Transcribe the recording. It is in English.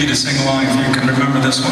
you to sing along if you can remember this one.